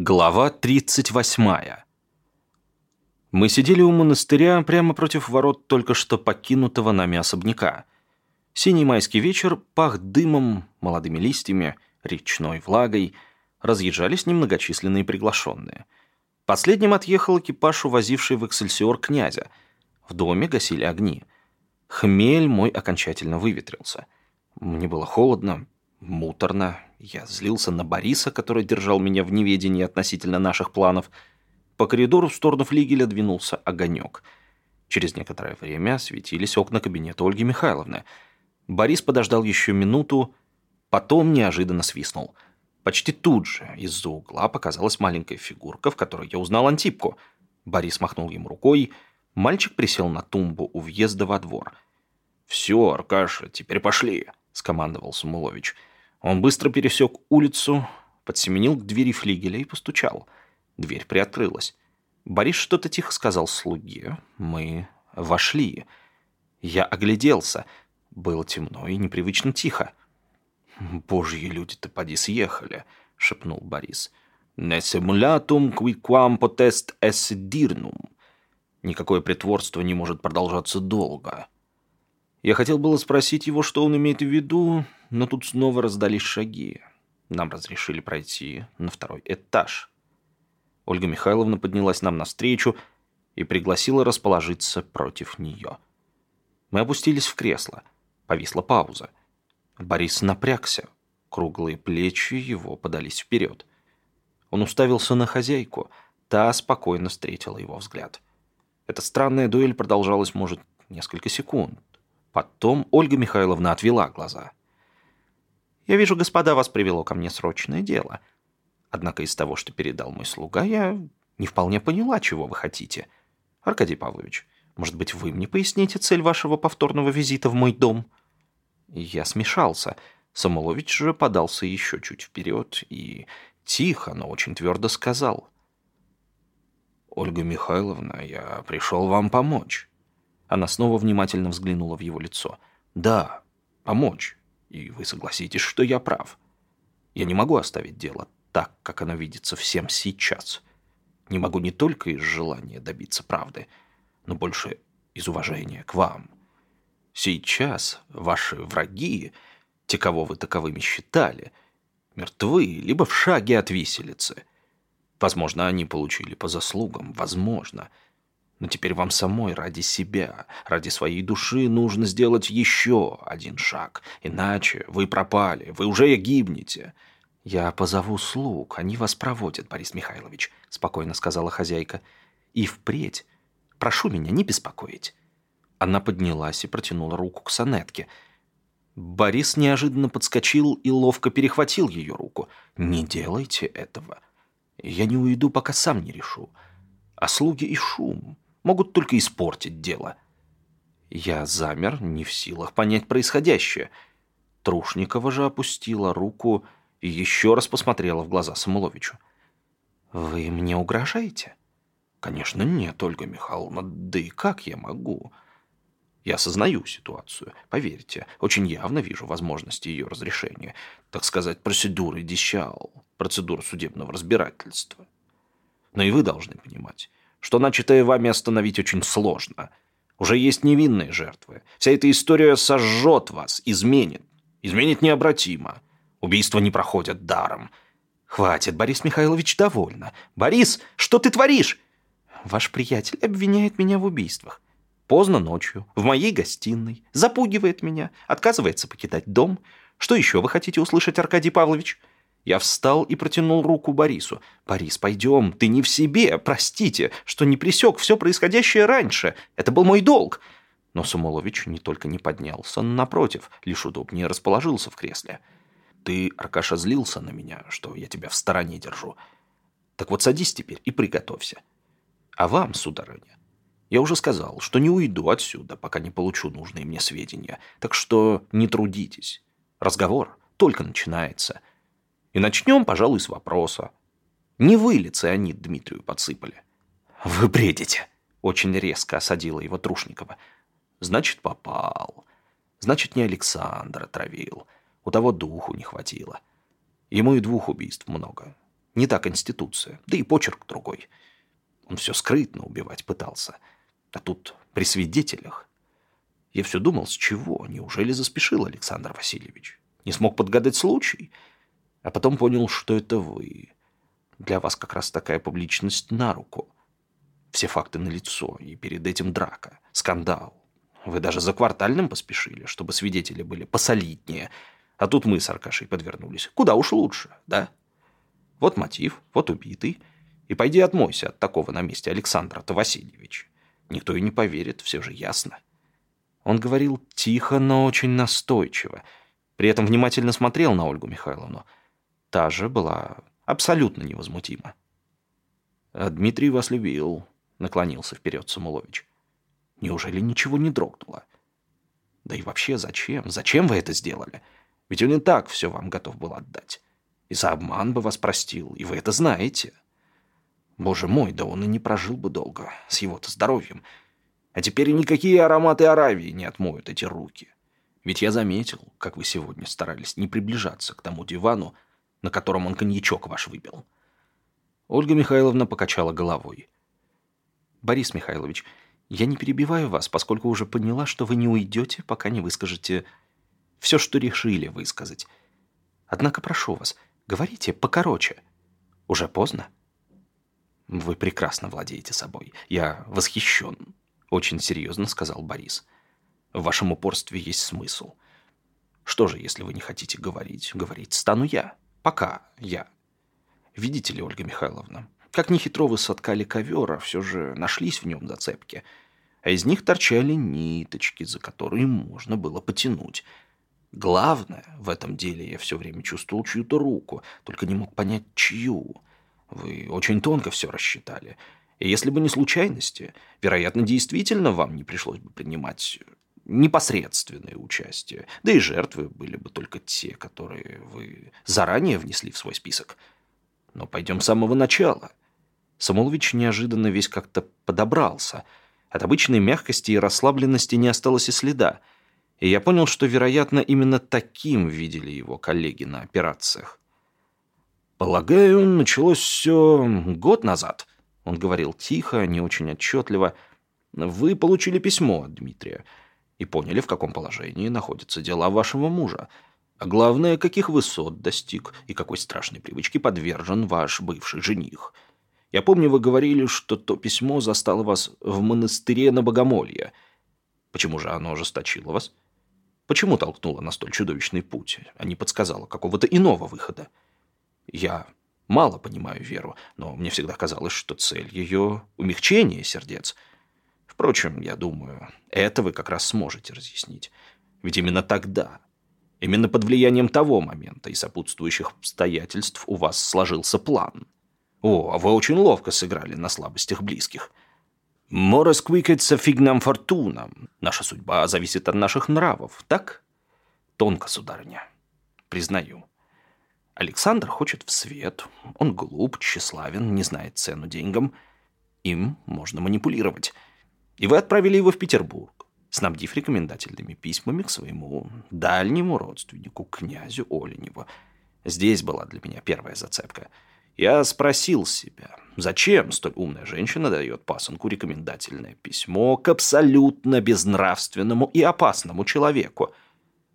Глава 38. Мы сидели у монастыря прямо против ворот только что покинутого нами особняка. Синий майский вечер пах дымом, молодыми листьями, речной влагой. Разъезжались немногочисленные приглашенные. Последним отъехал экипаж, увозивший в Эксельсиор князя. В доме гасили огни. Хмель мой окончательно выветрился. Мне было холодно, муторно, я злился на Бориса, который держал меня в неведении относительно наших планов. По коридору в сторону флигеля двинулся огонек. Через некоторое время светились окна кабинета Ольги Михайловны. Борис подождал еще минуту, потом неожиданно свистнул. Почти тут же из-за угла показалась маленькая фигурка, в которой я узнал Антипку. Борис махнул ему рукой. Мальчик присел на тумбу у въезда во двор. «Все, Аркаша, теперь пошли», — скомандовал Самулович. «Самулович». Он быстро пересек улицу, подсеменил к двери флигеля и постучал. Дверь приоткрылась. Борис что-то тихо сказал слуге. Мы вошли. Я огляделся. Было темно и непривычно тихо. «Божьи люди-то поди съехали», — шепнул Борис. «Не simulatum quicquam potest esse dirnum». Никакое притворство не может продолжаться долго. Я хотел было спросить его, что он имеет в виду, но тут снова раздались шаги. Нам разрешили пройти на второй этаж. Ольга Михайловна поднялась нам навстречу и пригласила расположиться против нее. Мы опустились в кресло. Повисла пауза. Борис напрягся. Круглые плечи его подались вперед. Он уставился на хозяйку. Та спокойно встретила его взгляд. Эта странная дуэль продолжалась, может, несколько секунд. Потом Ольга Михайловна отвела глаза. «Я вижу, господа, вас привело ко мне срочное дело. Однако из того, что передал мой слуга, я не вполне поняла, чего вы хотите. Аркадий Павлович, может быть, вы мне поясните цель вашего повторного визита в мой дом?» Я смешался. Самолович же подался еще чуть вперед и тихо, но очень твердо сказал. «Ольга Михайловна, я пришел вам помочь». Она снова внимательно взглянула в его лицо. «Да, помочь. И вы согласитесь, что я прав. Я не могу оставить дело так, как оно видится всем сейчас. Не могу не только из желания добиться правды, но больше из уважения к вам. Сейчас ваши враги, те, кого вы таковыми считали, мертвы, либо в шаге от виселицы. Возможно, они получили по заслугам, возможно – но теперь вам самой ради себя, ради своей души нужно сделать еще один шаг. Иначе вы пропали, вы уже гибнете. Я позову слуг, они вас проводят, Борис Михайлович, спокойно сказала хозяйка. И впредь прошу меня не беспокоить. Она поднялась и протянула руку к сонетке. Борис неожиданно подскочил и ловко перехватил ее руку. «Не делайте этого. Я не уйду, пока сам не решу. А слуги и шум могут только испортить дело. Я замер, не в силах понять происходящее. Трушникова же опустила руку и еще раз посмотрела в глаза Самуловичу. «Вы мне угрожаете?» «Конечно нет, Ольга Михайловна, да и как я могу?» Я осознаю ситуацию, поверьте, очень явно вижу возможности ее разрешения, так сказать, процедуры дещал, процедуры судебного разбирательства. Но и вы должны понимать, что начатое вами остановить очень сложно. Уже есть невинные жертвы. Вся эта история сожжет вас, изменит. Изменит необратимо. Убийства не проходят даром. Хватит, Борис Михайлович, довольно. Борис, что ты творишь? Ваш приятель обвиняет меня в убийствах. Поздно ночью, в моей гостиной, запугивает меня, отказывается покидать дом. Что еще вы хотите услышать, Аркадий Павлович? Я встал и протянул руку Борису. «Борис, пойдем, ты не в себе. Простите, что не пресек все происходящее раньше. Это был мой долг». Но Самолович не только не поднялся, напротив, лишь удобнее расположился в кресле. «Ты, Аркаша, злился на меня, что я тебя в стороне держу. Так вот садись теперь и приготовься. А вам, сударыня, я уже сказал, что не уйду отсюда, пока не получу нужные мне сведения. Так что не трудитесь. Разговор только начинается». И начнем, пожалуй, с вопроса. Не вы ли цианид Дмитрию подсыпали? Вы бредите. Очень резко осадила его Трушникова. Значит, попал. Значит, не Александр отравил. У того духу не хватило. Ему и двух убийств много. Не та конституция, да и почерк другой. Он все скрытно убивать пытался. А тут при свидетелях. Я все думал, с чего? Неужели заспешил Александр Васильевич? Не смог подгадать случай? А потом понял, что это вы. Для вас как раз такая публичность на руку. Все факты налицо, и перед этим драка, скандал. Вы даже за квартальным поспешили, чтобы свидетели были посолиднее. А тут мы с Аркашей подвернулись. Куда уж лучше, да? Вот мотив, вот убитый. И пойди отмойся от такого на месте Александра-то Васильевич. Никто и не поверит, все же ясно. Он говорил тихо, но очень настойчиво. При этом внимательно смотрел на Ольгу Михайловну. Та же была абсолютно невозмутима. «А «Дмитрий вас любил», — наклонился вперед Самулович. «Неужели ничего не дрогнуло?» «Да и вообще зачем? Зачем вы это сделали? Ведь он и так все вам готов был отдать. И за обман бы вас простил, и вы это знаете». Боже мой, да он и не прожил бы долго, с его-то здоровьем. А теперь никакие ароматы Аравии не отмоют эти руки. Ведь я заметил, как вы сегодня старались не приближаться к тому дивану, на котором он коньячок ваш выпил. Ольга Михайловна покачала головой. «Борис Михайлович, я не перебиваю вас, поскольку уже поняла, что вы не уйдете, пока не выскажете все, что решили высказать. Однако прошу вас, говорите покороче. Уже поздно». «Вы прекрасно владеете собой. Я восхищен», — очень серьезно сказал Борис. «В вашем упорстве есть смысл. Что же, если вы не хотите говорить? Говорить стану я. Пока я. Видите ли, Ольга Михайловна, как нехитро вы соткали ковер, а все же нашлись в нем зацепки. А из них торчали ниточки, за которые можно было потянуть». Главное, в этом деле я все время чувствовал чью-то руку, только не мог понять, чью. Вы очень тонко все рассчитали. И если бы не случайности, вероятно, действительно вам не пришлось бы принимать непосредственное участие. Да и жертвы были бы только те, которые вы заранее внесли в свой список. Но пойдем с самого начала. Самолович неожиданно весь как-то подобрался. От обычной мягкости и расслабленности не осталось и следа. И я понял, что, вероятно, именно таким видели его коллеги на операциях. «Полагаю, началось все год назад», — он говорил тихо, не очень отчетливо. «Вы получили письмо от Дмитрия и поняли, в каком положении находятся дела вашего мужа. А главное, каких высот достиг и какой страшной привычке подвержен ваш бывший жених. Я помню, вы говорили, что то письмо застало вас в монастыре на Богомолье. Почему же оно ожесточило вас? Почему толкнуло на столь чудовищный путь, а не подсказало какого-то иного выхода?» Я мало понимаю веру, но мне всегда казалось, что цель ее — умягчение сердец. Впрочем, я думаю, это вы как раз сможете разъяснить. Ведь именно тогда, именно под влиянием того момента и сопутствующих обстоятельств у вас сложился план. О, а вы очень ловко сыграли на слабостях близких. «Морос квикется фигнам фортунам». Наша судьба зависит от наших нравов, так? Тонко, сударыня. Признаю. Александр хочет в свет. Он глуп, тщеславен, не знает цену деньгам. Им можно манипулировать. И вы отправили его в Петербург, снабдив рекомендательными письмами к своему дальнему родственнику, князю Оленеву. Здесь была для меня первая зацепка. Я спросил себя, зачем столь умная женщина дает пасынку рекомендательное письмо к абсолютно безнравственному и опасному человеку?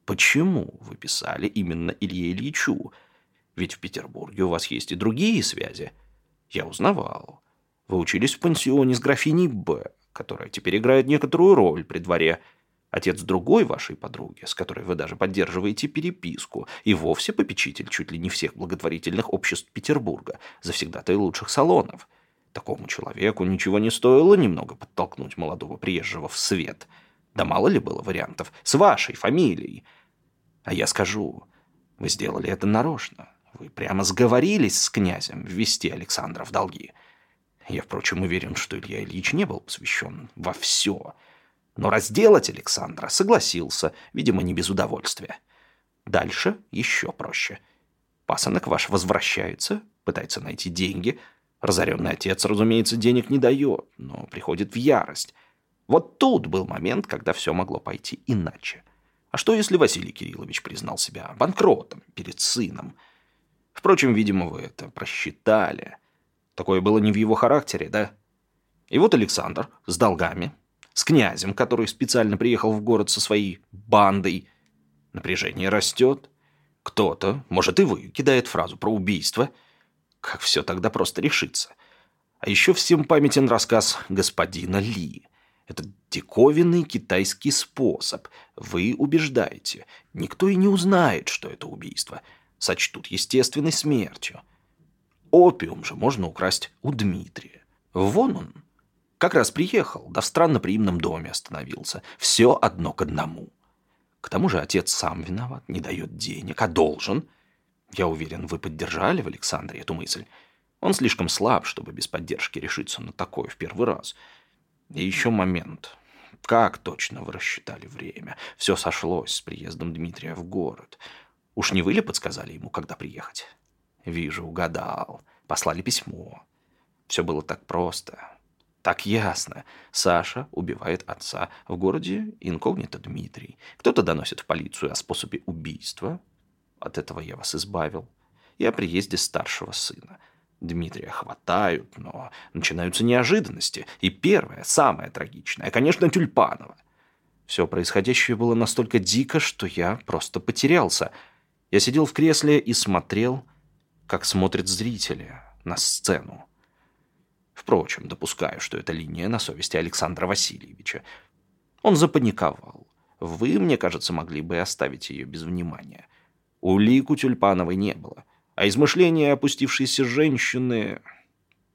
Почему вы писали именно Илье Ильичу? Ведь в Петербурге у вас есть и другие связи. Я узнавал. Вы учились в пансионе с графиней Б, которая теперь играет некоторую роль при дворе. Отец другой вашей подруги, с которой вы даже поддерживаете переписку, и вовсе попечитель чуть ли не всех благотворительных обществ Петербурга, завсегдатай лучших салонов. Такому человеку ничего не стоило немного подтолкнуть молодого приезжего в свет. Да мало ли было вариантов с вашей фамилией. А я скажу, вы сделали это нарочно. Вы прямо сговорились с князем ввести Александра в долги. Я, впрочем, уверен, что Илья Ильич не был посвящен во все. Но разделать Александра согласился, видимо, не без удовольствия. Дальше еще проще. Пасынок ваш возвращается, пытается найти деньги. Разоренный отец, разумеется, денег не дает, но приходит в ярость. Вот тут был момент, когда все могло пойти иначе. А что, если Василий Кириллович признал себя банкротом перед сыном – Впрочем, видимо, вы это просчитали. Такое было не в его характере, да? И вот Александр с долгами, с князем, который специально приехал в город со своей бандой. Напряжение растет. Кто-то, может и вы, кидает фразу про убийство. Как все тогда просто решится? А еще всем памятен рассказ господина Ли. Это диковинный китайский способ. Вы убеждаете. Никто и не узнает, что это убийство. Сочтут естественной смертью. Опиум же можно украсть у Дмитрия. Вон он. Как раз приехал, да в странноприимном доме остановился. Все одно к одному. К тому же отец сам виноват, не дает денег, а должен. Я уверен, вы поддержали в Александре эту мысль. Он слишком слаб, чтобы без поддержки решиться на такое в первый раз. И еще момент. Как точно вы рассчитали время? Все сошлось с приездом Дмитрия в город. Уж не вы ли подсказали ему, когда приехать? Вижу, угадал. Послали письмо. Все было так просто. Так ясно. Саша убивает отца. В городе инкогнито Дмитрий. Кто-то доносит в полицию о способе убийства. От этого я вас избавил. И о приезде старшего сына. Дмитрия хватают, но начинаются неожиданности. И первое, самое трагичное, конечно, Тюльпанова. Все происходящее было настолько дико, что я просто потерялся. Я сидел в кресле и смотрел как смотрят зрители на сцену. Впрочем, допускаю, что это линия на совести Александра Васильевича. Он запаниковал. Вы, мне кажется, могли бы оставить ее без внимания. Улик у Тюльпановой не было. А измышления опустившейся женщины...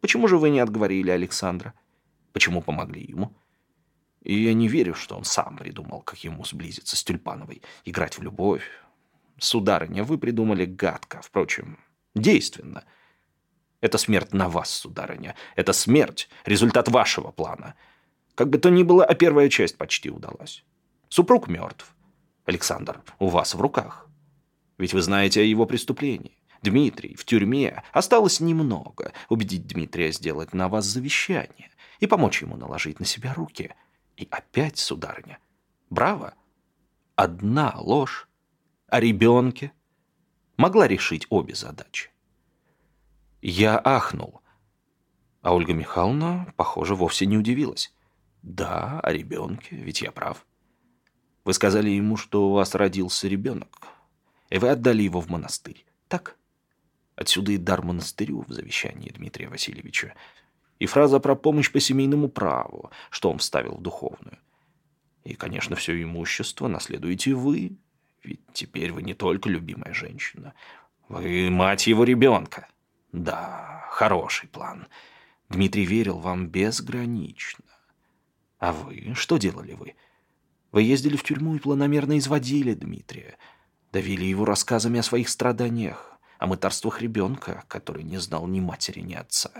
Почему же вы не отговорили Александра? Почему помогли ему? И я не верю, что он сам придумал, как ему сблизиться с Тюльпановой, играть в любовь. Сударыня, вы придумали гадко. Впрочем, действенно. Это смерть на вас, сударыня. Это смерть, результат вашего плана. Как бы то ни было, а первая часть почти удалась. Супруг мертв. Александр, у вас в руках. Ведь вы знаете о его преступлении. Дмитрий в тюрьме. Осталось немного. Убедить Дмитрия сделать на вас завещание и помочь ему наложить на себя руки. И опять, сударыня, браво. Одна ложь о ребенке, могла решить обе задачи. Я ахнул. А Ольга Михайловна, похоже, вовсе не удивилась. «Да, о ребенке, ведь я прав. Вы сказали ему, что у вас родился ребенок, и вы отдали его в монастырь, так?» Отсюда и дар монастырю в завещании Дмитрия Васильевича, и фраза про помощь по семейному праву, что он вставил в духовную. И, конечно, все имущество наследуете вы, ведь теперь вы не только любимая женщина. Вы мать его ребенка. Да, хороший план. Дмитрий верил вам безгранично. А вы? Что делали вы? Вы ездили в тюрьму и планомерно изводили Дмитрия. Давили его рассказами о своих страданиях, о мытарствах ребенка, который не знал ни матери, ни отца.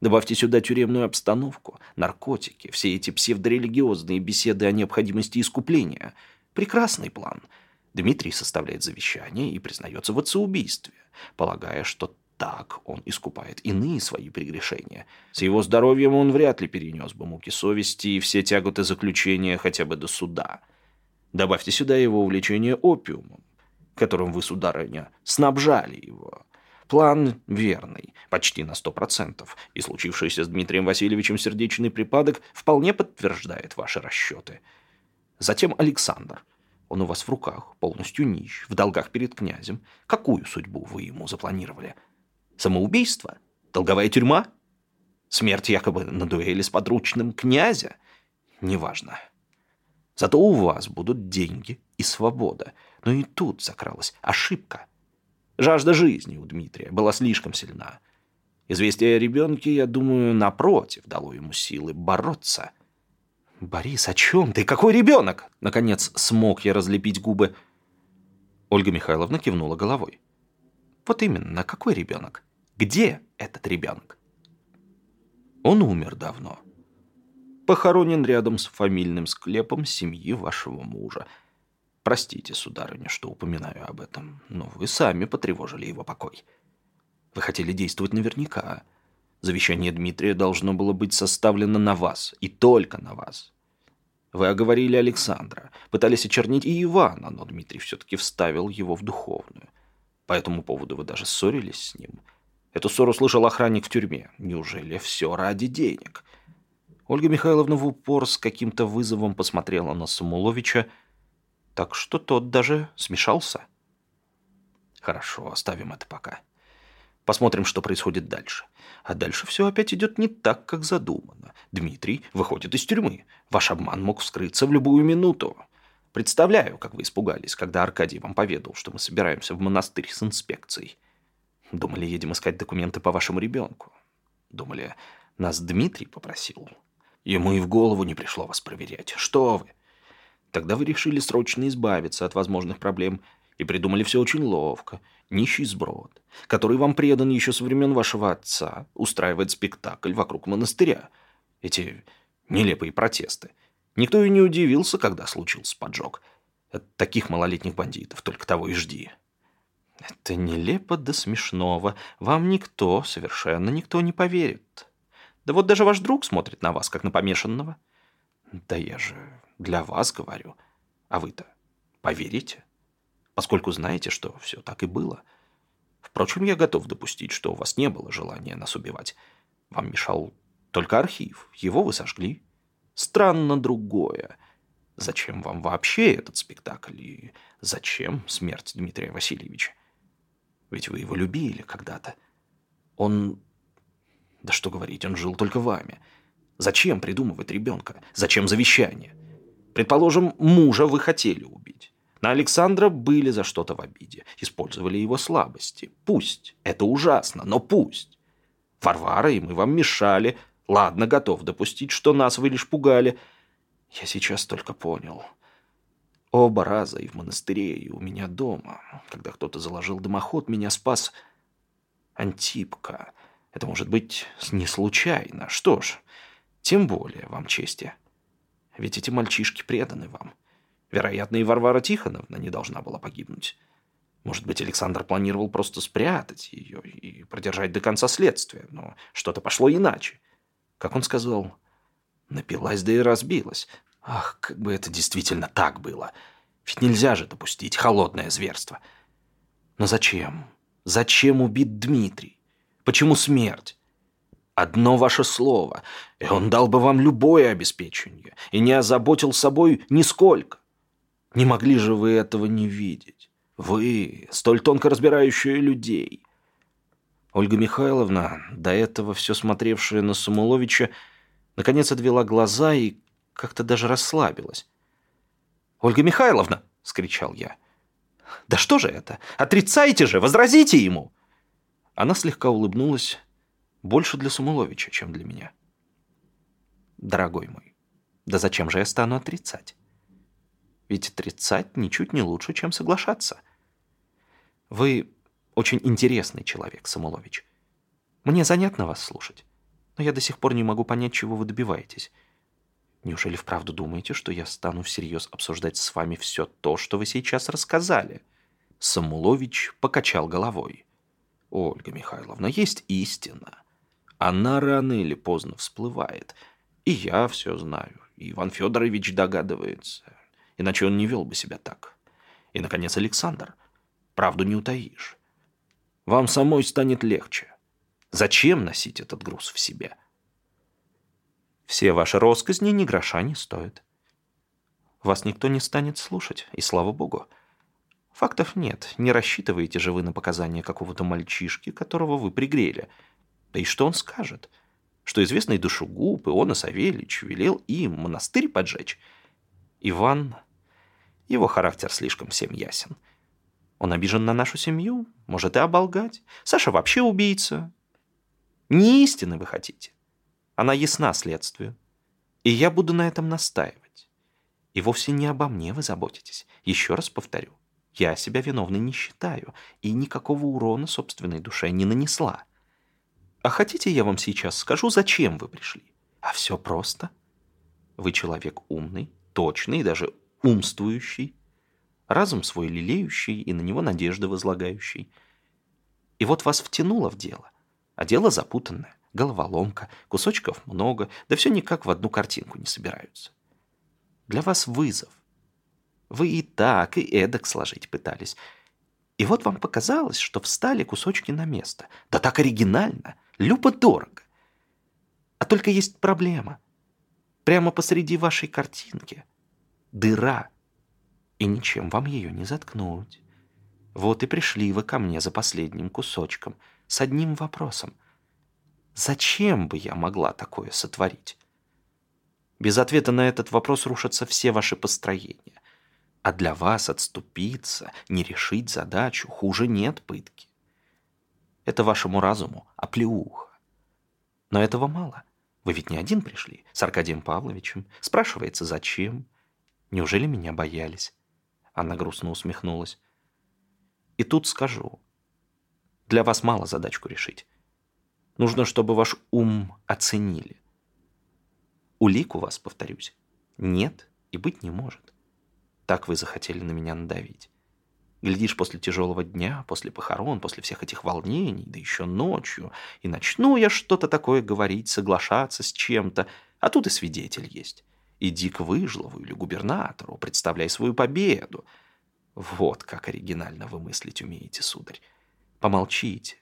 Добавьте сюда тюремную обстановку, наркотики, все эти псевдорелигиозные беседы о необходимости искупления. Прекрасный план — Дмитрий составляет завещание и признается в отцеубийстве, полагая, что так он искупает иные свои прегрешения. С его здоровьем он вряд ли перенес бы муки совести и все тяготы заключения хотя бы до суда. Добавьте сюда его увлечение опиумом, которым вы, сударыня, снабжали его. План верный, почти на сто процентов, и случившийся с Дмитрием Васильевичем сердечный припадок вполне подтверждает ваши расчеты. Затем Александр – он у вас в руках, полностью нищ, в долгах перед князем. Какую судьбу вы ему запланировали? Самоубийство? Долговая тюрьма? Смерть якобы на дуэли с подручным князя? Неважно. Зато у вас будут деньги и свобода. Но и тут закралась ошибка. Жажда жизни у Дмитрия была слишком сильна. Известие о ребенке, я думаю, напротив, дало ему силы бороться – «Борис, о чем ты? Какой ребенок?» Наконец смог я разлепить губы. Ольга Михайловна кивнула головой. «Вот именно, какой ребенок? Где этот ребенок?» «Он умер давно. Похоронен рядом с фамильным склепом семьи вашего мужа. Простите, сударыня, что упоминаю об этом, но вы сами потревожили его покой. Вы хотели действовать наверняка». Завещание Дмитрия должно было быть составлено на вас, и только на вас. Вы оговорили Александра, пытались очернить и Ивана, но Дмитрий все-таки вставил его в духовную. По этому поводу вы даже ссорились с ним. Эту ссору слышал охранник в тюрьме. Неужели все ради денег? Ольга Михайловна в упор с каким-то вызовом посмотрела на Самуловича, так что тот даже смешался. Хорошо, оставим это пока. Посмотрим, что происходит дальше. А дальше все опять идет не так, как задумано. Дмитрий выходит из тюрьмы. Ваш обман мог вскрыться в любую минуту. Представляю, как вы испугались, когда Аркадий вам поведал, что мы собираемся в монастырь с инспекцией. Думали, едем искать документы по вашему ребенку. Думали, нас Дмитрий попросил. Ему и в голову не пришло вас проверять. Что вы? Тогда вы решили срочно избавиться от возможных проблем и придумали все очень ловко. Нищий сброд, который вам предан еще со времен вашего отца, устраивает спектакль вокруг монастыря. Эти нелепые протесты – Никто и не удивился, когда случился поджог. От таких малолетних бандитов только того и жди. Это нелепо до смешного. Вам никто, совершенно никто не поверит. Да вот даже ваш друг смотрит на вас, как на помешанного. Да я же для вас говорю. А вы-то поверите? Поскольку знаете, что все так и было. Впрочем, я готов допустить, что у вас не было желания нас убивать. Вам мешал только архив. Его вы сожгли. Странно другое. Зачем вам вообще этот спектакль? И зачем смерть Дмитрия Васильевича? Ведь вы его любили когда-то. Он... Да что говорить, он жил только вами. Зачем придумывать ребенка? Зачем завещание? Предположим, мужа вы хотели убить. На Александра были за что-то в обиде. Использовали его слабости. Пусть. Это ужасно, но пусть. Варвара и мы вам мешали, Ладно, готов допустить, что нас вы лишь пугали. Я сейчас только понял. Оба раза и в монастыре, и у меня дома. Когда кто-то заложил дымоход, меня спас Антипка. Это может быть не случайно. Что ж, тем более вам чести. Ведь эти мальчишки преданы вам. Вероятно, и Варвара Тихоновна не должна была погибнуть. Может быть, Александр планировал просто спрятать ее и продержать до конца следствия, но что-то пошло иначе. Как он сказал, напилась да и разбилась. Ах, как бы это действительно так было. Ведь нельзя же допустить холодное зверство. Но зачем? Зачем убит Дмитрий? Почему смерть? Одно ваше слово, и он дал бы вам любое обеспечение, и не озаботил собой нисколько. Не могли же вы этого не видеть? Вы, столь тонко разбирающие людей. Ольга Михайловна, до этого все смотревшая на Самуловича, наконец отвела глаза и как-то даже расслабилась. «Ольга Михайловна!» — скричал я. «Да что же это? Отрицайте же! Возразите ему!» Она слегка улыбнулась, больше для Самуловича, чем для меня. «Дорогой мой, да зачем же я стану отрицать? Ведь отрицать ничуть не лучше, чем соглашаться. Вы очень интересный человек, Самулович. Мне занятно вас слушать, но я до сих пор не могу понять, чего вы добиваетесь. Неужели вправду думаете, что я стану всерьез обсуждать с вами все то, что вы сейчас рассказали?» Самулович покачал головой. «Ольга Михайловна, есть истина. Она рано или поздно всплывает. И я все знаю, и Иван Федорович догадывается. Иначе он не вел бы себя так. И, наконец, Александр. Правду не утаишь. Вам самой станет легче. Зачем носить этот груз в себе? Все ваши росказни ни гроша не стоят. Вас никто не станет слушать, и слава богу. Фактов нет, не рассчитываете же вы на показания какого-то мальчишки, которого вы пригрели. Да и что он скажет? Что известный душегуб Иона Савельич велел им монастырь поджечь? Иван... Его характер слишком всем ясен. Он обижен на нашу семью, может и оболгать. Саша вообще убийца. Не истины вы хотите. Она ясна следствию. И я буду на этом настаивать. И вовсе не обо мне вы заботитесь. Еще раз повторю. Я себя виновной не считаю и никакого урона собственной душе не нанесла. А хотите, я вам сейчас скажу, зачем вы пришли? А все просто. Вы человек умный, точный и даже умствующий разум свой лелеющий и на него надежды возлагающий. И вот вас втянуло в дело, а дело запутанное, головоломка, кусочков много, да все никак в одну картинку не собираются. Для вас вызов. Вы и так, и эдак сложить пытались. И вот вам показалось, что встали кусочки на место. Да так оригинально, любо-дорого. А только есть проблема. Прямо посреди вашей картинки дыра, и ничем вам ее не заткнуть. Вот и пришли вы ко мне за последним кусочком, с одним вопросом. Зачем бы я могла такое сотворить? Без ответа на этот вопрос рушатся все ваши построения. А для вас отступиться, не решить задачу, хуже нет пытки. Это вашему разуму оплеуха. Но этого мало. Вы ведь не один пришли, с Аркадием Павловичем. Спрашивается, зачем? Неужели меня боялись? Она грустно усмехнулась. И тут скажу. Для вас мало задачку решить. Нужно, чтобы ваш ум оценили. Улик у вас, повторюсь, нет и быть не может. Так вы захотели на меня надавить. Глядишь, после тяжелого дня, после похорон, после всех этих волнений, да еще ночью, и начну я что-то такое говорить, соглашаться с чем-то, а тут и свидетель есть. Иди к Выжлову или губернатору, представляй свою победу. Вот как оригинально вы мыслить умеете, сударь. Помолчите.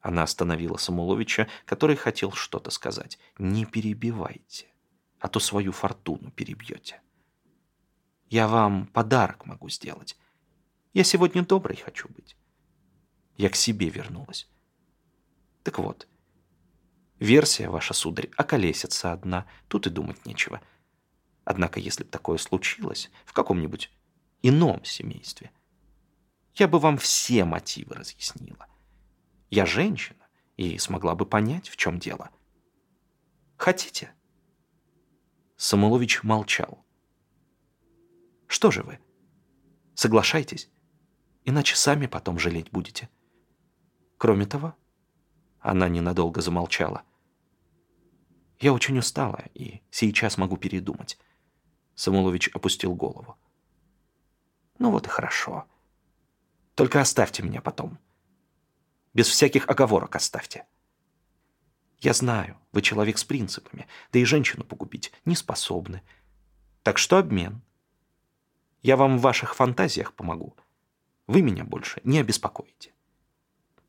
Она остановила Самуловича, который хотел что-то сказать. Не перебивайте, а то свою фортуну перебьете. Я вам подарок могу сделать. Я сегодня доброй хочу быть. Я к себе вернулась. Так вот, версия ваша, сударь, околесится одна, тут и думать нечего. Однако, если бы такое случилось в каком-нибудь ином семействе, я бы вам все мотивы разъяснила. Я женщина и смогла бы понять, в чем дело. Хотите? Самулович молчал. Что же вы? Соглашайтесь, иначе сами потом жалеть будете. Кроме того, она ненадолго замолчала. Я очень устала и сейчас могу передумать. Самулович опустил голову. Ну вот и хорошо. Только оставьте меня потом. Без всяких оговорок оставьте. Я знаю, вы человек с принципами, да и женщину погубить не способны. Так что обмен? Я вам в ваших фантазиях помогу. Вы меня больше не обеспокоите.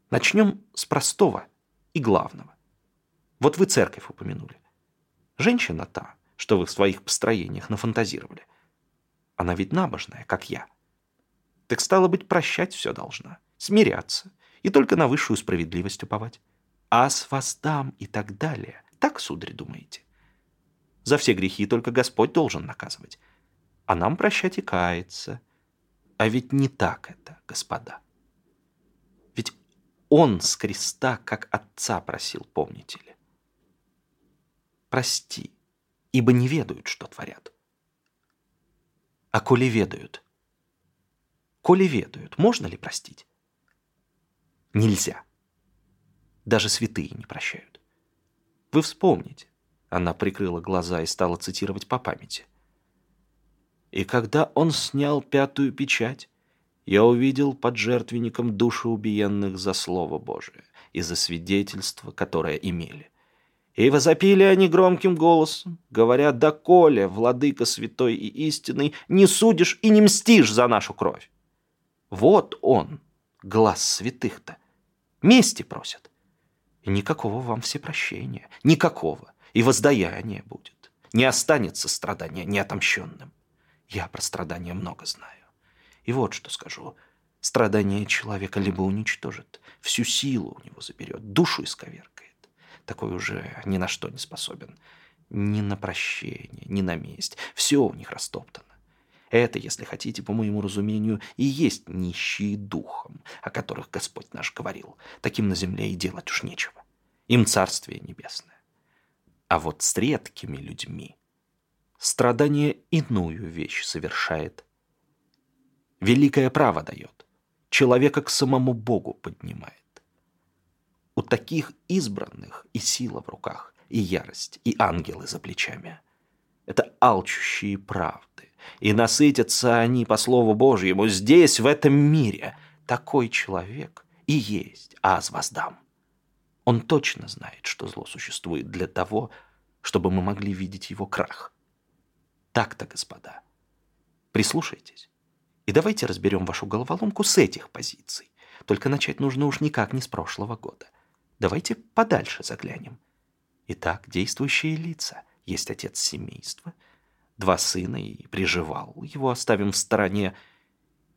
Начнем с простого и главного. Вот вы церковь упомянули. Женщина та, что вы в своих построениях нафантазировали. Она ведь набожная, как я. Так стало быть, прощать все должна, смиряться и только на высшую справедливость уповать. А с вас дам и так далее. Так, сударь, думаете? За все грехи только Господь должен наказывать а нам прощать и каяться. А ведь не так это, господа. Ведь он с креста, как отца просил, помните ли? Прости, ибо не ведают, что творят. А коли ведают? Коли ведают, можно ли простить? Нельзя. Даже святые не прощают. Вы вспомните. Она прикрыла глаза и стала цитировать по памяти – и когда он снял пятую печать, я увидел под жертвенником души убиенных за Слово Божие и за свидетельство, которое имели. И возопили они громким голосом, говоря, «Доколе, владыка святой и истинный, не судишь и не мстишь за нашу кровь!» Вот он, глаз святых-то, мести просят. И никакого вам всепрощения, никакого, и воздаяния будет. Не останется страдания неотомщенным. Я про страдания много знаю. И вот что скажу. Страдание человека либо уничтожит, всю силу у него заберет, душу исковеркает. Такой уже ни на что не способен. Ни на прощение, ни на месть. Все у них растоптано. Это, если хотите, по моему разумению, и есть нищие духом, о которых Господь наш говорил. Таким на земле и делать уж нечего. Им царствие небесное. А вот с редкими людьми Страдание иную вещь совершает. Великое право дает, человека к самому Богу поднимает. У таких избранных и сила в руках, и ярость, и ангелы за плечами. Это алчущие правды, и насытятся они, по Слову Божьему, здесь, в этом мире. Такой человек и есть аз воздам. Он точно знает, что зло существует для того, чтобы мы могли видеть его крах. Так-то, господа. Прислушайтесь И давайте разберем вашу головоломку с этих позиций. Только начать нужно уж никак не с прошлого года. Давайте подальше заглянем. Итак, действующие лица. Есть отец семейства, два сына и приживал, его оставим в стороне,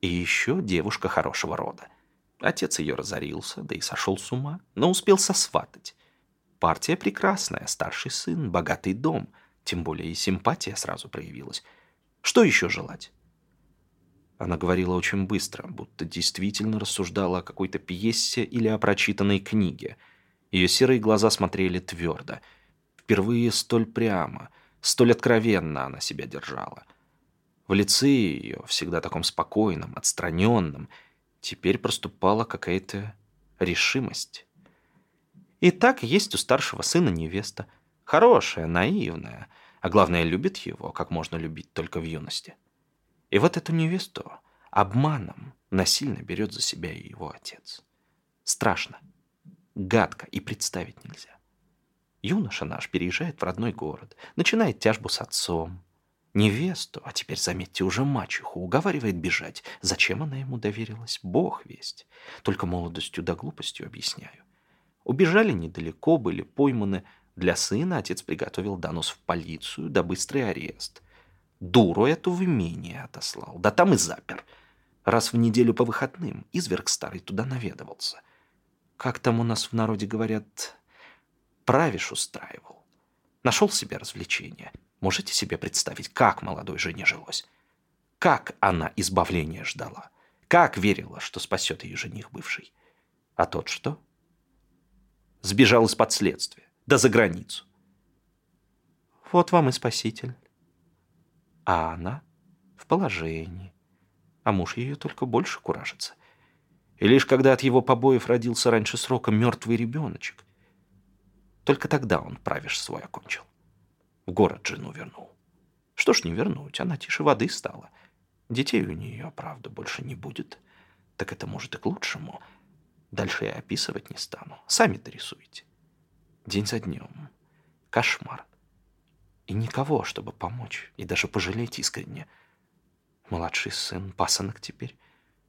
и еще девушка хорошего рода. Отец ее разорился, да и сошел с ума, но успел сосватать. Партия прекрасная, старший сын, богатый дом, тем более и симпатия сразу проявилась. Что еще желать? Она говорила очень быстро, будто действительно рассуждала о какой-то пьесе или о прочитанной книге. Ее серые глаза смотрели твердо. Впервые столь прямо, столь откровенно она себя держала. В лице ее, всегда таком спокойном, отстраненном, теперь проступала какая-то решимость. И так есть у старшего сына невеста. Хорошая, наивная, а главное, любит его, как можно любить только в юности. И вот эту невесту обманом насильно берет за себя его отец. Страшно, гадко и представить нельзя. Юноша наш переезжает в родной город, начинает тяжбу с отцом. Невесту, а теперь, заметьте, уже мачеху, уговаривает бежать. Зачем она ему доверилась? Бог весть. Только молодостью да глупостью объясняю. Убежали недалеко, были пойманы. Для сына отец приготовил донос в полицию да быстрый арест – Дуру эту в имение отослал, да там и запер. Раз в неделю по выходным изверг старый туда наведывался. Как там у нас в народе говорят, правиш устраивал. Нашел себе развлечение. Можете себе представить, как молодой жене жилось? Как она избавления ждала? Как верила, что спасет ее жених бывший? А тот что? Сбежал из-под следствия, да за границу. Вот вам и спаситель а она в положении. А муж ее только больше куражится. И лишь когда от его побоев родился раньше срока мертвый ребеночек, только тогда он правишь свой окончил. В город жену вернул. Что ж не вернуть, она тише воды стала. Детей у нее, правда, больше не будет. Так это может и к лучшему. Дальше я описывать не стану. Сами-то рисуйте. День за днем. Кошмар. И никого, чтобы помочь, и даже пожалеть искренне. Младший сын, пасынок теперь.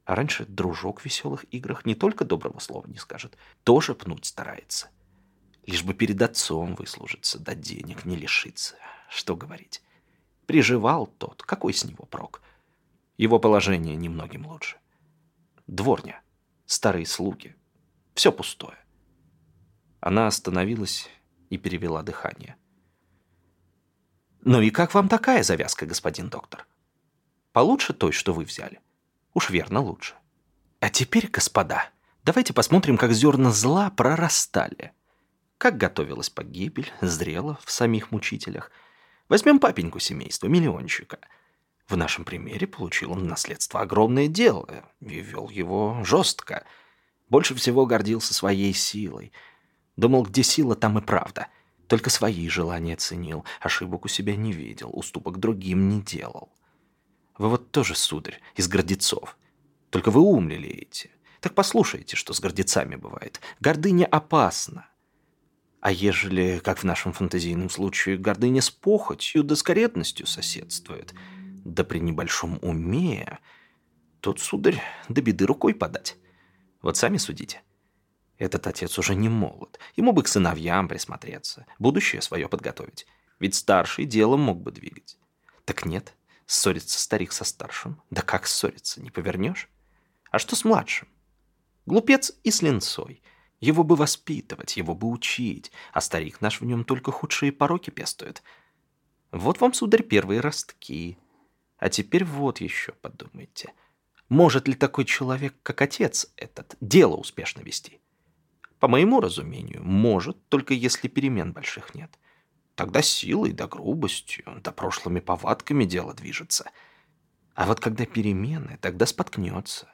А раньше дружок в веселых играх не только доброго слова не скажет, тоже пнуть старается. Лишь бы перед отцом выслужиться, да денег не лишиться. Что говорить. Приживал тот, какой с него прок? Его положение немногим лучше. Дворня, старые слуги, все пустое. Она остановилась и перевела дыхание. Ну и как вам такая завязка, господин доктор? Получше той, что вы взяли? Уж верно лучше. А теперь, господа, давайте посмотрим, как зерна зла прорастали. Как готовилась погибель, зрела в самих мучителях. Возьмем папеньку семейства, миллионщика. В нашем примере получил он наследство огромное дело и вел его жестко. Больше всего гордился своей силой. Думал, где сила, там и правда — только свои желания ценил, ошибок у себя не видел, уступок другим не делал. Вы вот тоже, сударь, из гордецов. Только вы ум лелеете. Так послушайте, что с гордецами бывает. Гордыня опасна. А ежели, как в нашем фантазийном случае, гордыня с похотью да скоретностью соседствует, да при небольшом уме, тут, сударь, до беды рукой подать. Вот сами судите. Этот отец уже не молод. Ему бы к сыновьям присмотреться, будущее свое подготовить. Ведь старший делом мог бы двигать. Так нет, ссорится старик со старшим. Да как ссориться, не повернешь? А что с младшим? Глупец и с линцой. Его бы воспитывать, его бы учить, а старик наш в нем только худшие пороки пестует. Вот вам, сударь, первые ростки. А теперь вот еще подумайте. Может ли такой человек, как отец этот, дело успешно вести? По моему разумению, может, только если перемен больших нет. Тогда силой да грубостью, да прошлыми повадками дело движется. А вот когда перемены, тогда споткнется.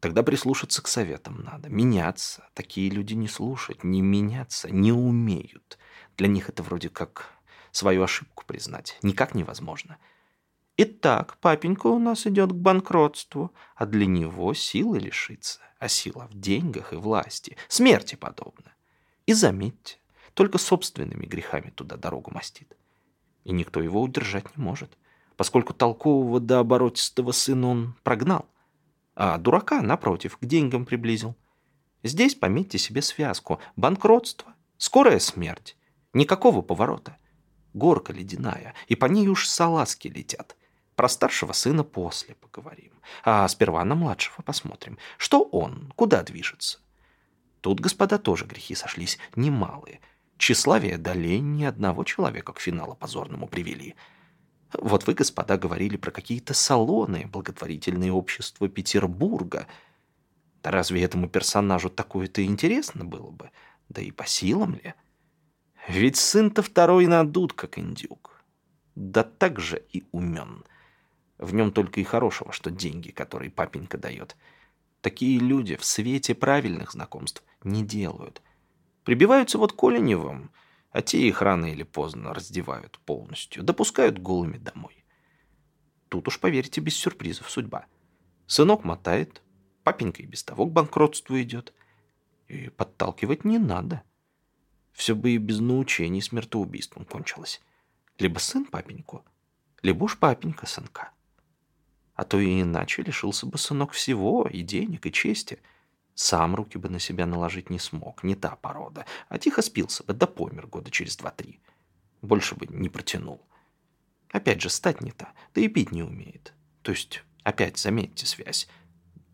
Тогда прислушаться к советам надо, меняться. Такие люди не слушать, не меняться, не умеют. Для них это вроде как свою ошибку признать. Никак невозможно. Итак, папенька у нас идет к банкротству, а для него силы лишиться а сила в деньгах и власти, смерти подобна. И заметьте, только собственными грехами туда дорогу мастит. И никто его удержать не может. поскольку толкового да оборотистого сына он прогнал, а дурака, напротив, к деньгам приблизил. Здесь пометьте себе связку. Банкротство, скорая смерть, никакого поворота. Горка ледяная, и по ней уж салазки летят. Про старшего сына после поговорим. А сперва на младшего посмотрим. Что он, куда движется? Тут, господа, тоже грехи сошлись, немалые. Тщеславие да лень ни одного человека к финалу позорному привели. Вот вы, господа, говорили про какие-то салоны, благотворительные общества Петербурга. Да разве этому персонажу такое-то интересно было бы? Да и по силам ли? Ведь сын-то второй надут, как индюк. Да так же и умен. В нем только и хорошего, что деньги, которые папенька дает. Такие люди в свете правильных знакомств не делают. Прибиваются вот к Оленевым, а те их рано или поздно раздевают полностью, допускают голыми домой. Тут уж, поверьте, без сюрпризов судьба. Сынок мотает, папенька и без того к банкротству идет. И подталкивать не надо. Все бы и без научений смертоубийством кончилось. Либо сын папеньку, либо уж папенька сынка. А то и иначе лишился бы сынок всего, и денег, и чести – сам руки бы на себя наложить не смог, не та порода, а тихо спился бы, да помер года через два-три. Больше бы не протянул. Опять же, стать не та, да и пить не умеет. То есть, опять заметьте связь.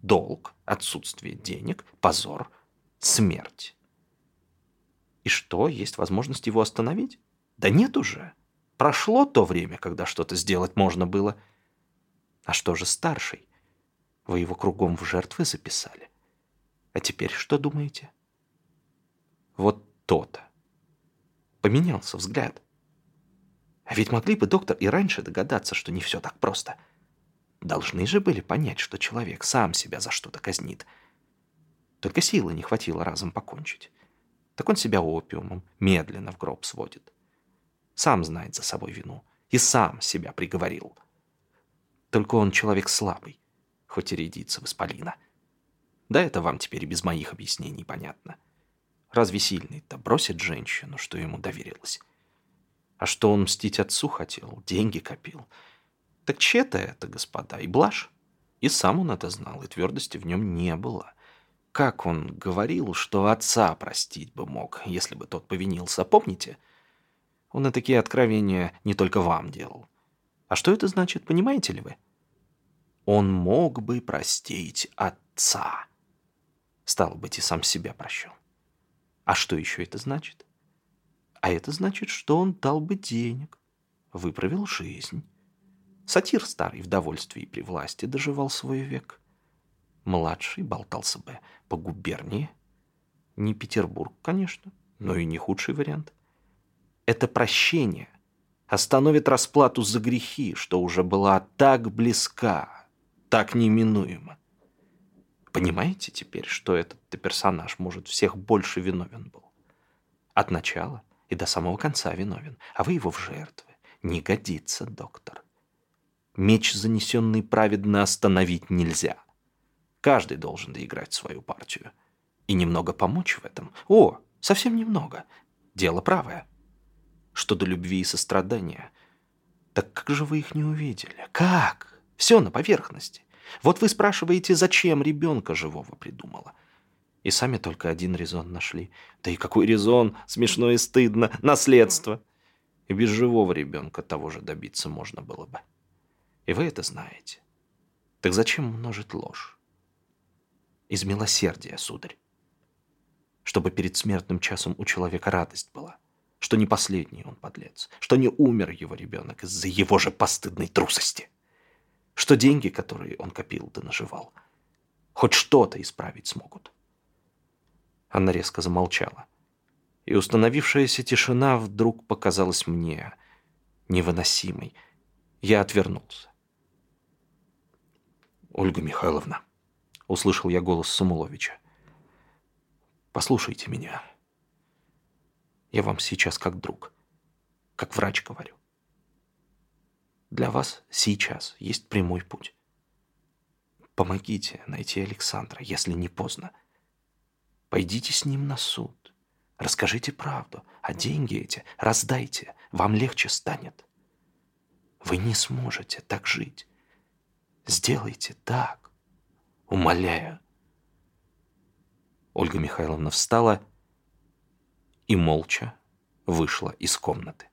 Долг, отсутствие денег, позор, смерть. И что, есть возможность его остановить? Да нет уже. Прошло то время, когда что-то сделать можно было. А что же старший? Вы его кругом в жертвы записали. А теперь что думаете? Вот то-то. Поменялся взгляд. А ведь могли бы доктор и раньше догадаться, что не все так просто. Должны же были понять, что человек сам себя за что-то казнит. Только силы не хватило разом покончить. Так он себя опиумом медленно в гроб сводит. Сам знает за собой вину. И сам себя приговорил. Только он человек слабый, хоть и рядится в исполина. — да это вам теперь без моих объяснений понятно. Разве сильный-то бросит женщину, что ему доверилось? А что он мстить отцу хотел, деньги копил? Так че-то это, господа, и блажь. И сам он это знал, и твердости в нем не было. Как он говорил, что отца простить бы мог, если бы тот повинился, помните? Он и такие откровения не только вам делал. А что это значит, понимаете ли вы? Он мог бы простить отца. Стало быть, и сам себя прощал. А что еще это значит? А это значит, что он дал бы денег, выправил жизнь. Сатир старый в довольстве и при власти доживал свой век. Младший болтался бы по губернии. Не Петербург, конечно, но и не худший вариант. Это прощение остановит расплату за грехи, что уже была так близка, так неминуема. Понимаете теперь, что этот персонаж, может, всех больше виновен был? От начала и до самого конца виновен, а вы его в жертвы. Не годится, доктор. Меч, занесенный праведно, остановить нельзя. Каждый должен доиграть свою партию. И немного помочь в этом. О, совсем немного. Дело правое. Что до любви и сострадания. Так как же вы их не увидели? Как? Все на поверхности. Вот вы спрашиваете, зачем ребенка живого придумала? И сами только один резон нашли. Да и какой резон? Смешно и стыдно. Наследство. И без живого ребенка того же добиться можно было бы. И вы это знаете. Так зачем множить ложь? Из милосердия, сударь. Чтобы перед смертным часом у человека радость была. Что не последний он подлец. Что не умер его ребенок из-за его же постыдной трусости что деньги, которые он копил да наживал, хоть что-то исправить смогут. Она резко замолчала, и установившаяся тишина вдруг показалась мне невыносимой. Я отвернулся. «Ольга Михайловна», — услышал я голос Самуловича, — «послушайте меня. Я вам сейчас как друг, как врач говорю. Для вас сейчас есть прямой путь. Помогите найти Александра, если не поздно. Пойдите с ним на суд. Расскажите правду, а деньги эти раздайте, вам легче станет. Вы не сможете так жить. Сделайте так. Умоляю. Ольга Михайловна встала и молча вышла из комнаты.